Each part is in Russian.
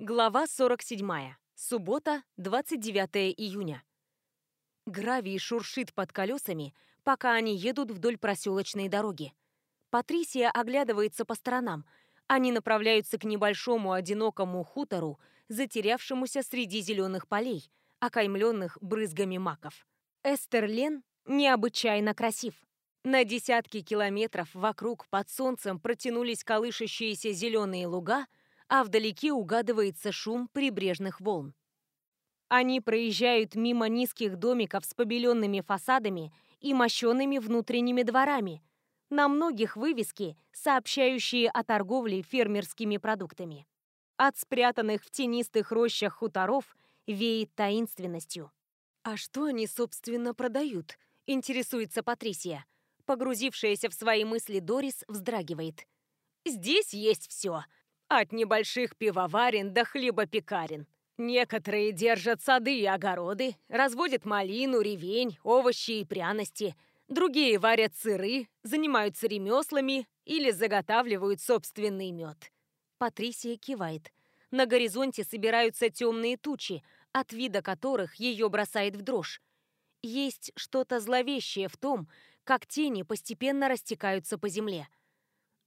Глава 47. Суббота, 29 июня. Гравий шуршит под колесами, пока они едут вдоль проселочной дороги. Патрисия оглядывается по сторонам. Они направляются к небольшому одинокому хутору, затерявшемуся среди зеленых полей, окаймленных брызгами маков. Эстерлен необычайно красив. На десятки километров вокруг под солнцем протянулись колышащиеся зеленые луга – а вдалеке угадывается шум прибрежных волн. Они проезжают мимо низких домиков с побеленными фасадами и мощенными внутренними дворами, на многих вывески, сообщающие о торговле фермерскими продуктами. От спрятанных в тенистых рощах хуторов веет таинственностью. «А что они, собственно, продают?» – интересуется Патрисия. Погрузившаяся в свои мысли Дорис вздрагивает. «Здесь есть все», от небольших пивоварен до хлебопекарен. Некоторые держат сады и огороды, разводят малину, ревень, овощи и пряности. Другие варят сыры, занимаются ремеслами или заготавливают собственный мед. Патрисия кивает. На горизонте собираются темные тучи, от вида которых ее бросает в дрожь. Есть что-то зловещее в том, как тени постепенно растекаются по земле.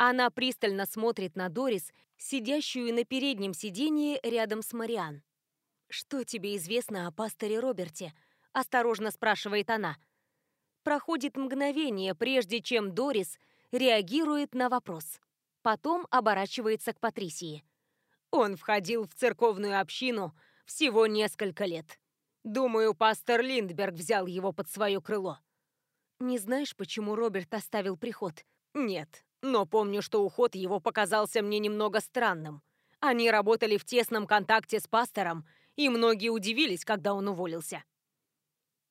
Она пристально смотрит на Дорис, сидящую на переднем сиденье рядом с Мариан. «Что тебе известно о пасторе Роберте?» – осторожно спрашивает она. Проходит мгновение, прежде чем Дорис реагирует на вопрос. Потом оборачивается к Патрисии. Он входил в церковную общину всего несколько лет. Думаю, пастор Линдберг взял его под свое крыло. Не знаешь, почему Роберт оставил приход? Нет, но помню, что уход его показался мне немного странным. Они работали в тесном контакте с пастором, и многие удивились, когда он уволился.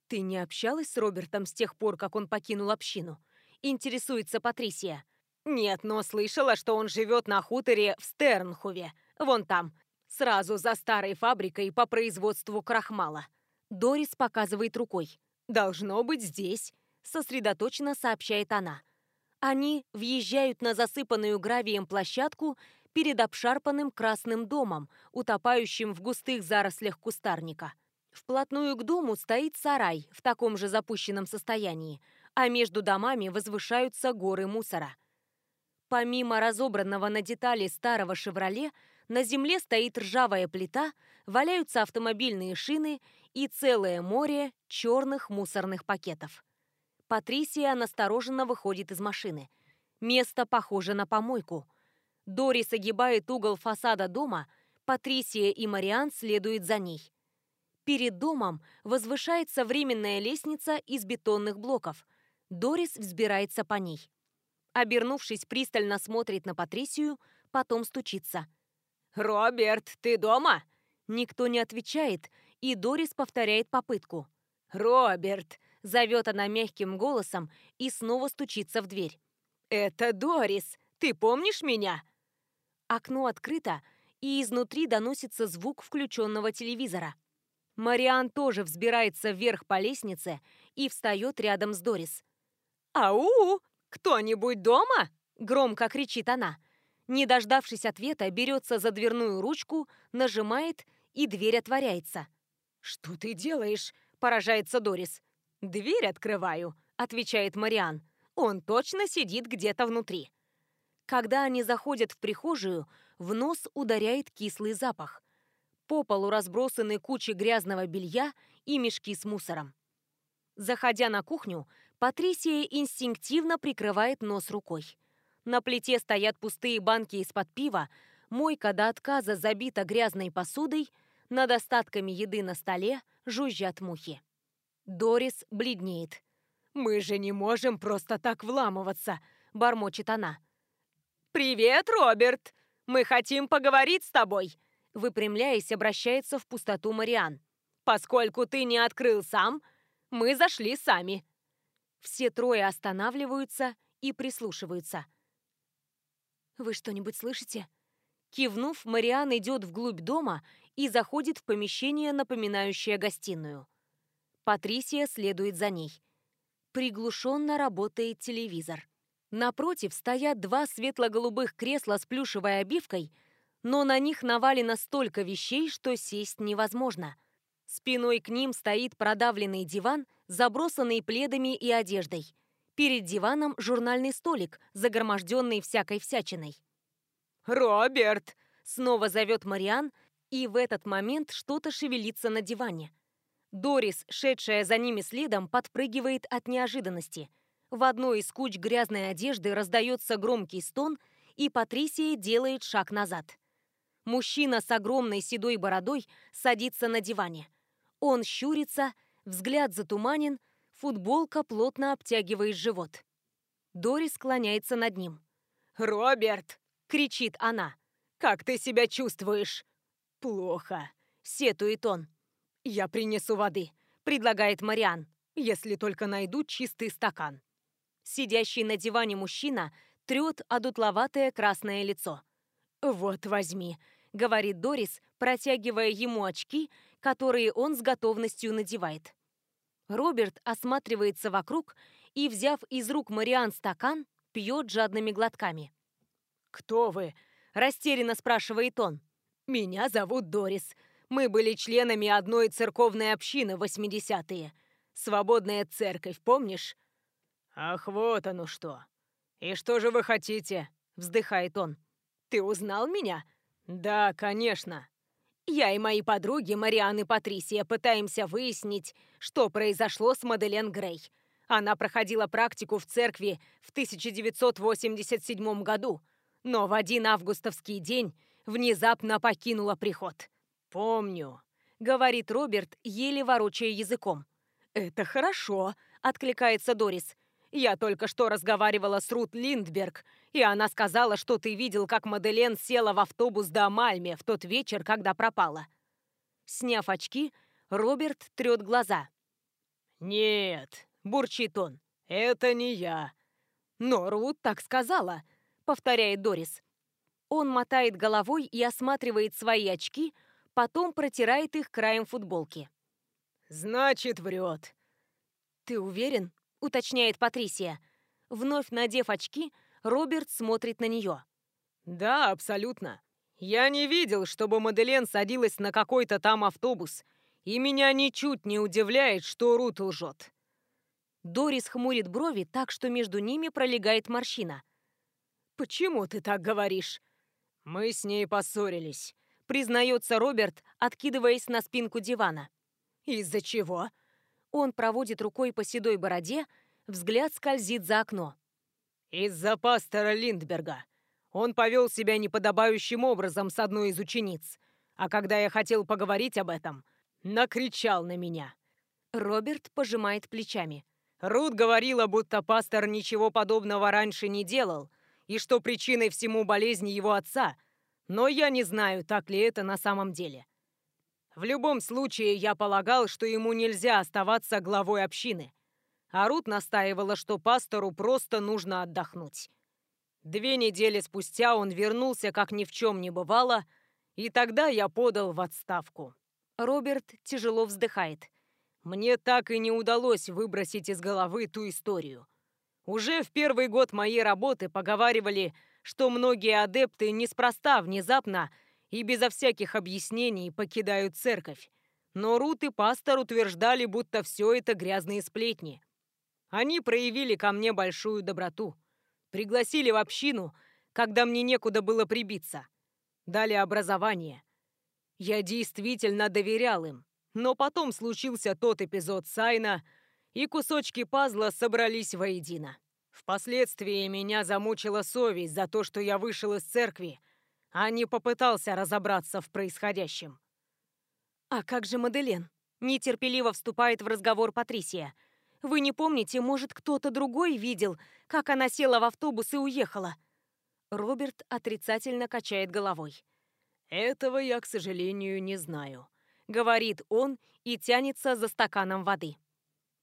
«Ты не общалась с Робертом с тех пор, как он покинул общину?» Интересуется Патрисия. «Нет, но слышала, что он живет на хуторе в Стернхуве, вон там, сразу за старой фабрикой по производству крахмала». Дорис показывает рукой. «Должно быть здесь», — сосредоточенно сообщает она. Они въезжают на засыпанную гравием площадку перед обшарпанным красным домом, утопающим в густых зарослях кустарника. Вплотную к дому стоит сарай в таком же запущенном состоянии, а между домами возвышаются горы мусора. Помимо разобранного на детали старого «Шевроле», на земле стоит ржавая плита, валяются автомобильные шины и целое море черных мусорных пакетов. Патрисия настороженно выходит из машины. Место похоже на помойку. Дорис огибает угол фасада дома, Патрисия и Мариан следуют за ней. Перед домом возвышается временная лестница из бетонных блоков. Дорис взбирается по ней. Обернувшись, пристально смотрит на Патрисию, потом стучится. «Роберт, ты дома?» Никто не отвечает, и Дорис повторяет попытку. «Роберт, Зовет она мягким голосом и снова стучится в дверь. «Это Дорис! Ты помнишь меня?» Окно открыто, и изнутри доносится звук включенного телевизора. Мариан тоже взбирается вверх по лестнице и встает рядом с Дорис. «Ау! Кто-нибудь дома?» – громко кричит она. Не дождавшись ответа, берется за дверную ручку, нажимает, и дверь отворяется. «Что ты делаешь?» – поражается Дорис. «Дверь открываю», — отвечает Мариан. «Он точно сидит где-то внутри». Когда они заходят в прихожую, в нос ударяет кислый запах. По полу разбросаны кучи грязного белья и мешки с мусором. Заходя на кухню, Патрисия инстинктивно прикрывает нос рукой. На плите стоят пустые банки из-под пива, мойка до отказа забита грязной посудой, над остатками еды на столе жужжат мухи. Дорис бледнеет. «Мы же не можем просто так вламываться», — бормочет она. «Привет, Роберт! Мы хотим поговорить с тобой!» Выпрямляясь, обращается в пустоту Мариан. «Поскольку ты не открыл сам, мы зашли сами». Все трое останавливаются и прислушиваются. «Вы что-нибудь слышите?» Кивнув, Мариан идет вглубь дома и заходит в помещение, напоминающее гостиную. Патрисия следует за ней. Приглушенно работает телевизор. Напротив стоят два светло-голубых кресла с плюшевой обивкой, но на них навалено столько вещей, что сесть невозможно. Спиной к ним стоит продавленный диван, забросанный пледами и одеждой. Перед диваном журнальный столик, загроможденный всякой всячиной. «Роберт!» — снова зовет Мариан, и в этот момент что-то шевелится на диване. Дорис, шедшая за ними следом, подпрыгивает от неожиданности. В одной из куч грязной одежды раздается громкий стон, и Патрисия делает шаг назад. Мужчина с огромной седой бородой садится на диване. Он щурится, взгляд затуманен, футболка плотно обтягивает живот. Дорис склоняется над ним. «Роберт!» — кричит она. «Как ты себя чувствуешь?» «Плохо», — сетует он. «Я принесу воды», — предлагает Мариан, «если только найду чистый стакан». Сидящий на диване мужчина трет одутловатое красное лицо. «Вот возьми», — говорит Дорис, протягивая ему очки, которые он с готовностью надевает. Роберт осматривается вокруг и, взяв из рук Мариан стакан, пьет жадными глотками. «Кто вы?» – растерянно спрашивает он. «Меня зовут Дорис. Мы были членами одной церковной общины в 80-е. Свободная церковь, помнишь?» «Ах, вот оно что! И что же вы хотите?» – вздыхает он. «Ты узнал меня?» «Да, конечно. Я и мои подруги Мариан и Патрисия пытаемся выяснить, что произошло с Маделен Грей. Она проходила практику в церкви в 1987 году, но в один августовский день внезапно покинула приход. «Помню», — говорит Роберт, еле ворочая языком. «Это хорошо», — откликается Дорис. «Я только что разговаривала с Рут Линдберг, и она сказала, что ты видел, как Маделен села в автобус до Мальме в тот вечер, когда пропала». Сняв очки, Роберт трет глаза. «Нет», — бурчит он, — «это не я». «Но Рут так сказала», — повторяет Дорис. Он мотает головой и осматривает свои очки, потом протирает их краем футболки. «Значит, врет». «Ты уверен?» — уточняет Патрисия. Вновь надев очки, Роберт смотрит на нее. «Да, абсолютно. Я не видел, чтобы Маделен садилась на какой-то там автобус, и меня ничуть не удивляет, что Рут лжет». Дорис хмурит брови так, что между ними пролегает морщина. «Почему ты так говоришь?» «Мы с ней поссорились признается Роберт, откидываясь на спинку дивана. «Из-за чего?» Он проводит рукой по седой бороде, взгляд скользит за окно. «Из-за пастора Линдберга. Он повел себя неподобающим образом с одной из учениц, а когда я хотел поговорить об этом, накричал на меня». Роберт пожимает плечами. Рут говорила, будто пастор ничего подобного раньше не делал, и что причиной всему болезни его отца – но я не знаю, так ли это на самом деле. В любом случае, я полагал, что ему нельзя оставаться главой общины. А Рут настаивала, что пастору просто нужно отдохнуть. Две недели спустя он вернулся, как ни в чем не бывало, и тогда я подал в отставку. Роберт тяжело вздыхает. Мне так и не удалось выбросить из головы ту историю. Уже в первый год моей работы поговаривали, что многие адепты неспроста внезапно и безо всяких объяснений покидают церковь. Но Рут и пастор утверждали, будто все это грязные сплетни. Они проявили ко мне большую доброту. Пригласили в общину, когда мне некуда было прибиться. Дали образование. Я действительно доверял им. Но потом случился тот эпизод Сайна, и кусочки пазла собрались воедино. Впоследствии меня замучила совесть за то, что я вышел из церкви, а не попытался разобраться в происходящем. «А как же Маделен?» – нетерпеливо вступает в разговор Патрисия. «Вы не помните, может, кто-то другой видел, как она села в автобус и уехала?» Роберт отрицательно качает головой. «Этого я, к сожалению, не знаю», — говорит он и тянется за стаканом воды.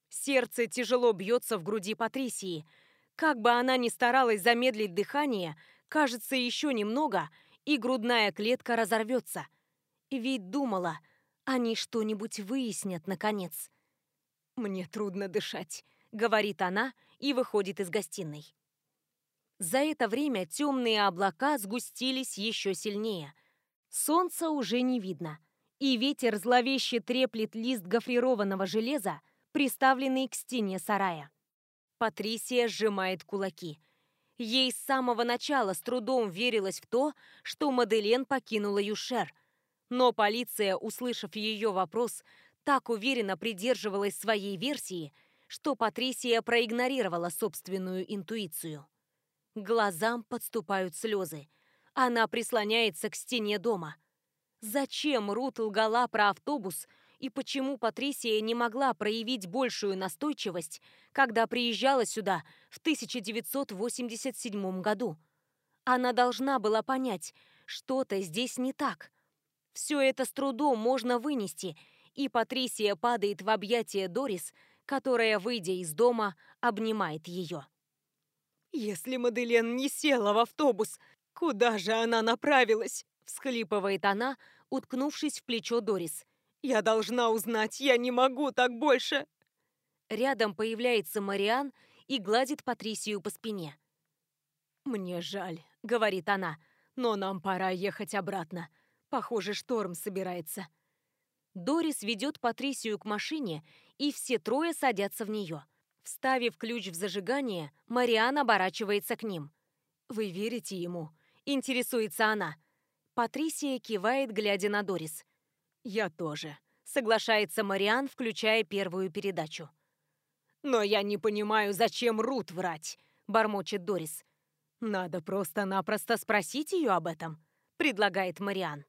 Сердце тяжело бьется в груди Патрисии — как бы она ни старалась замедлить дыхание, кажется, еще немного, и грудная клетка разорвется. Ведь думала, они что-нибудь выяснят, наконец. «Мне трудно дышать», — говорит она и выходит из гостиной. За это время темные облака сгустились еще сильнее. Солнца уже не видно, и ветер зловеще треплет лист гофрированного железа, приставленный к стене сарая. Патрисия сжимает кулаки. Ей с самого начала с трудом верилось в то, что Маделен покинула Юшер. Но полиция, услышав ее вопрос, так уверенно придерживалась своей версии, что Патрисия проигнорировала собственную интуицию. Глазам подступают слезы. Она прислоняется к стене дома. Зачем Рут лгала про автобус и почему Патрисия не могла проявить большую настойчивость, когда приезжала сюда в 1987 году? Она должна была понять, что-то здесь не так. Все это с трудом можно вынести, и Патрисия падает в объятия Дорис, которая, выйдя из дома, обнимает ее. «Если Маделен не села в автобус, куда же она направилась?» – всхлипывает она, уткнувшись в плечо Дорис. «Я должна узнать, я не могу так больше!» Рядом появляется Мариан и гладит Патрисию по спине. «Мне жаль», — говорит она, — «но нам пора ехать обратно. Похоже, шторм собирается». Дорис ведет Патрисию к машине, и все трое садятся в нее. Вставив ключ в зажигание, Мариан оборачивается к ним. «Вы верите ему?» – интересуется она. Патрисия кивает, глядя на Дорис. «Я тоже», – соглашается Мариан, включая первую передачу. «Но я не понимаю, зачем Рут врать», – бормочет Дорис. «Надо просто-напросто спросить ее об этом», – предлагает Мариан.